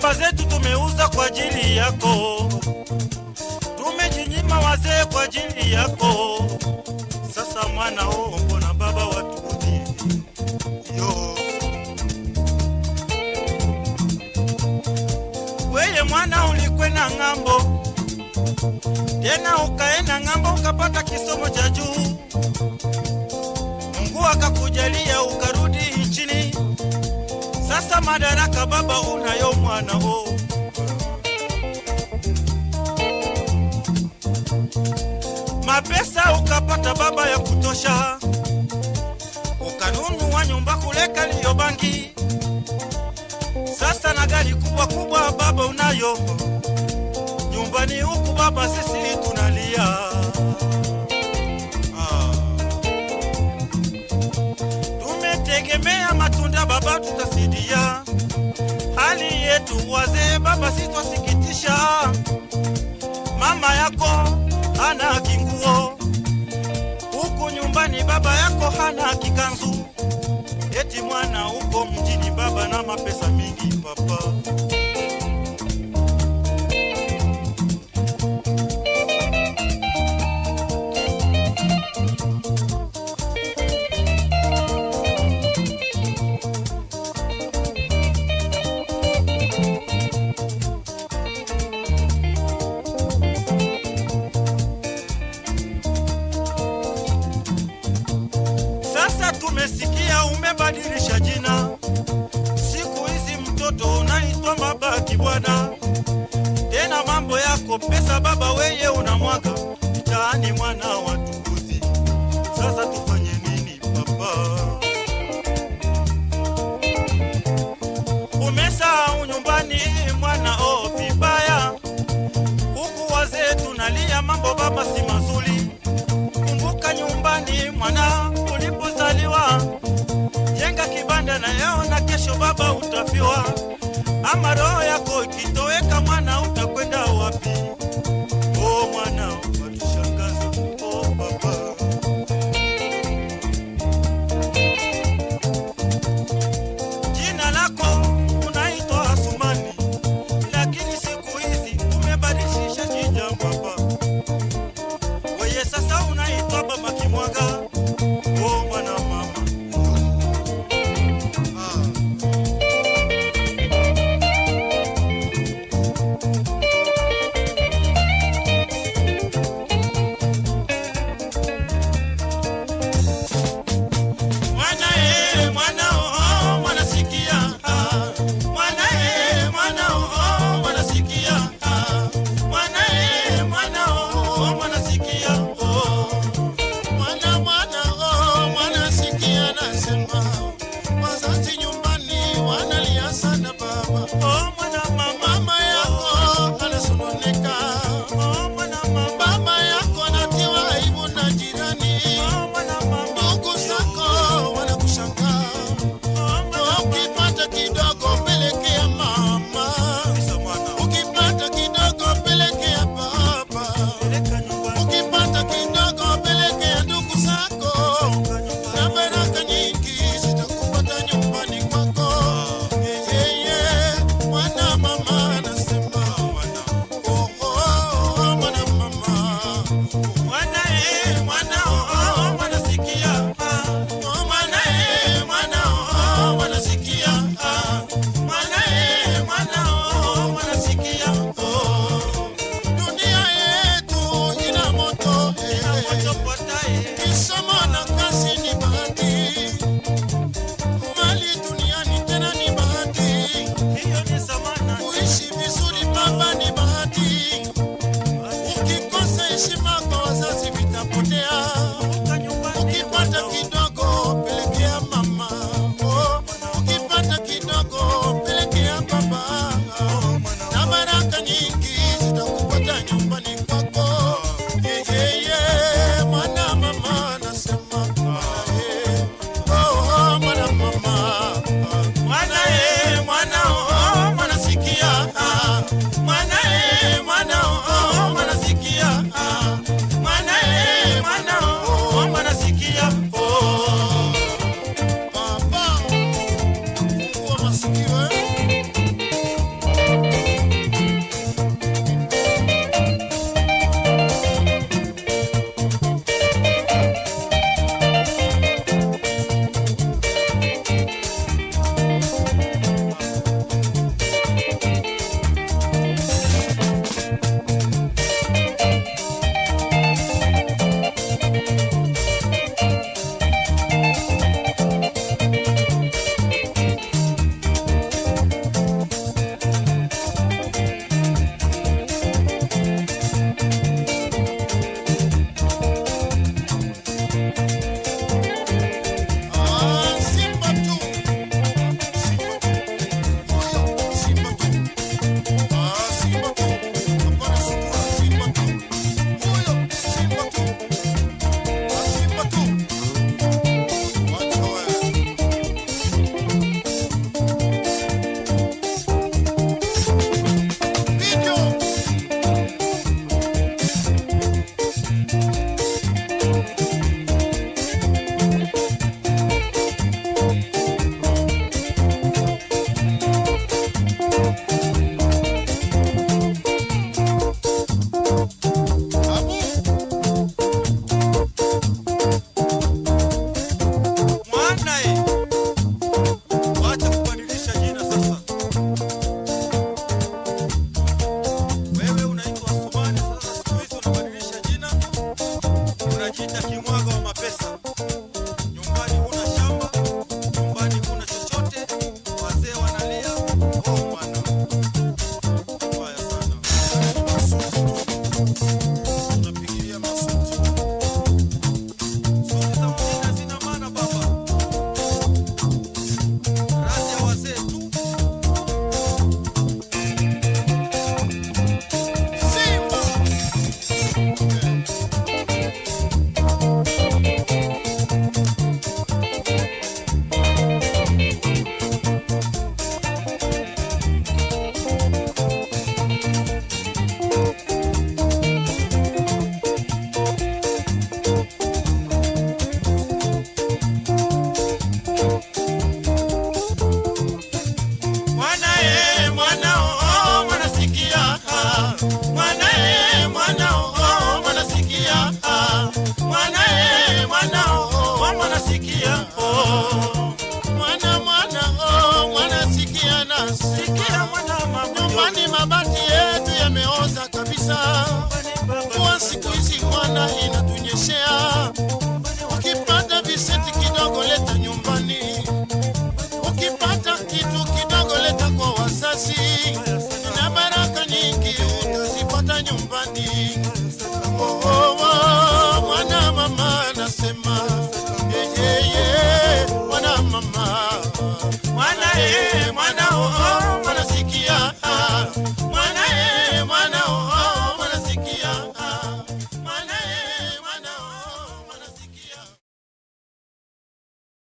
shamba zetu tumeuza kwa ajili yako, tumejinyima wazee kwa ajili yako. Sasa mwana oh, mbona baba watuti yo weye mwana ulikwenda ng'ambo, tena ukaenda ng'ambo ukapata kisomo cha juu, Mungu akakujalia nchini. Sasa madaraka baba unayo mwana o. Mapesa ukapata baba ya kutosha, ukanunua nyumba kuleka liyo bangi Sasa na gari kubwa kubwa baba unayo. Nyumbani huku baba, sisi tunalia baba, tutasidia hali yetu wazee baba, sitwasikitisha. Mama yako hana kinguo huku nyumbani, baba yako hana kikanzu, eti mwana uko mjini baba na mapesa mingi papa. Bwana. Tena mambo yako pesa baba, weye unamwaga mitaani, mwana wa tukuzi. Sasa tufanye nini baba? Umesahau nyumbani mwana, oh vibaya, huku wazee tunalia, mambo baba si mazuri. Kumbuka nyumbani mwana ulipozaliwa, jenga kibanda na yao na kesho baba utafiwa. Ama roho yako ikitoweka mwana utakwenda wapi?